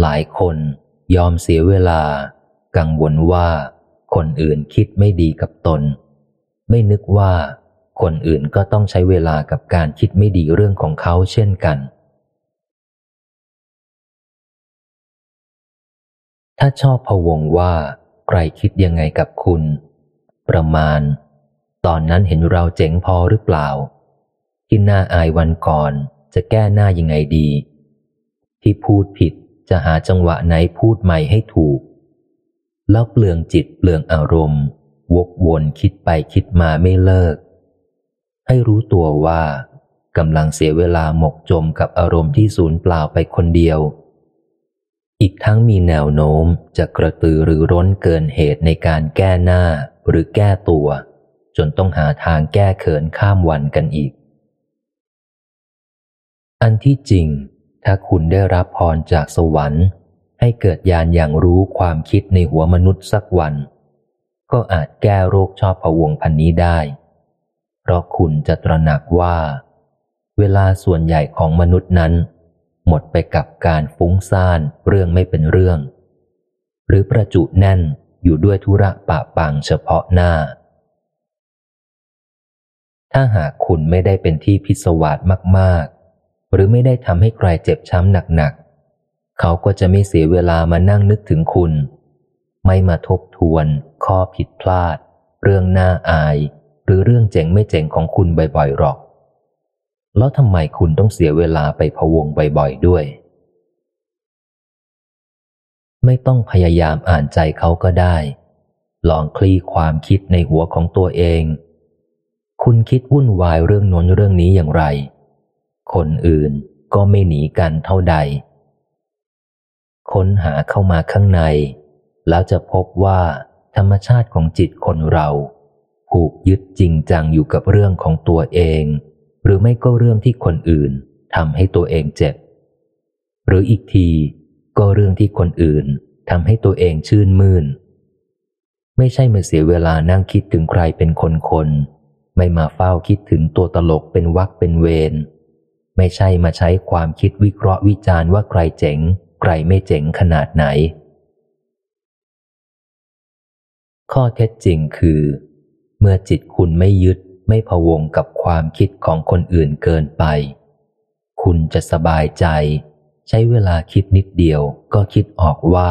หลายคนยอมเสียเวลา กังวลว่า คนอื่นคิดไม่ดีกับตน ไม่นึกว่า คนอื่นก็ต้องใช้เวลากับการคิดไม่ดีเรื่องของเขาเช่นกัน ถ้าชอบพะวงว่า ใครคิดยังไงกับคุณ ประมาณ ตอนนั้นเห็นเราเจ๋งพอหรือเปล่า ที่หน้าอายวันก่อนจะแก้หน้ายังไงดี ที่พูดผิด จะหาจังหวะไหนพูดใหม่ให้ถูก แล้วเปลืองจิตเปลืองอารมณ์ วกวนคิดไปคิดมาไม่เลิก ให้รู้ตัวว่ากำลังเสียเวลาหมกจมกับอารมณ์ที่สูญเปล่าไปคนเดียว อีกทั้งมีแนวโน้มจะกระตือรือร้นเกินเหตุในการแก้หน้าหรือแก้ตัว จนต้องหาทางแก้เขินข้ามวันกันอีก อันที่จริง ถ้าคุณได้รับพรจากสวรรค์ ให้เกิดญาณอย่างรู้ความคิดในหัวมนุษย์สักวัน ก็อาจแก้โรคชอบพะวงพันนี้ได้ เพราะคุณจะตระหนักว่า เวลาส่วนใหญ่ของมนุษย์นั้น หมดไปกับการฟุ้งซ่านเรื่องไม่เป็นเรื่อง หรือประจุแน่นอยู่ด้วยธุระปะปังเฉพาะหน้า ถ้าหากคุณไม่ได้เป็นที่พิศวาสมาก หรือไม่ได้ทำให้ใครเจ็บช้ำหนักๆ เขาก็จะไม่เสียเวลามานั่งนึกถึงคุณ ไม่มาทบทวน ข้อผิดพลาด เรื่องน่าอาย หรือเรื่องเจ๋งไม่เจ๋งของคุณบ่อยๆหรอก แล้วทำไมคุณต้องเสียเวลาไปพะวงบ่อยๆด้วย ไม่ต้องพยายามอ่านใจเขาก็ได้ ลองคลี่ความคิดในหัวของตัวเอง คุณคิดวุ่นวายเรื่องน้นเรื่องนี้อย่างไร คนอื่นก็ไม่หนีกันเท่าใด ค้นหาเข้ามาข้างใน แล้วจะพบว่าธรรมชาติของจิตคนเราผูกยึดจริงจังอยู่กับเรื่องของตัวเอง หรือไม่ก็เรื่องที่คนอื่นทำให้ตัวเองเจ็บ หรืออีกทีก็เรื่องที่คนอื่นทำให้ตัวเองชื่นมื่น ไม่ใช่มาเสียเวลานั่งคิดถึงใครเป็นคนคนไม่มาเฝ้าคิดถึงตัวตลกเป็นวักเป็นเวร ไม่ใช่มาใช้ความคิดวิเคราะห์วิจารณ์ว่าใครเจ๋ง ใครไม่เจ๋งขนาดไหน ข้อเท็จจริงคือ เมื่อจิตคุณไม่ยึดไม่พวงกับความคิดของคนอื่นเกินไป คุณจะสบายใจ ใช้เวลาคิดนิดเดียวก็คิดออกว่า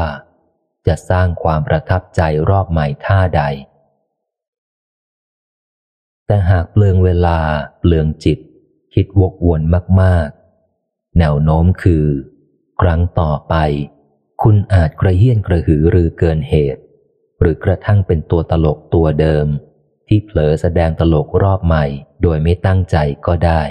จะสร้างความประทับใจรอบใหม่ท่าใด แต่หากเปลืองเวลาเปลืองจิต คิดวกวนมาก ๆ แนวโน้มคือ ครั้งต่อไป คุณอาจกระเฮี้ยนกระหือรือเกินเหตุ หรือกระทั่งเป็นตัวตลกตัวเดิม ที่เผลอแสดงตลกรอบใหม่โดยไม่ตั้งใจก็ได้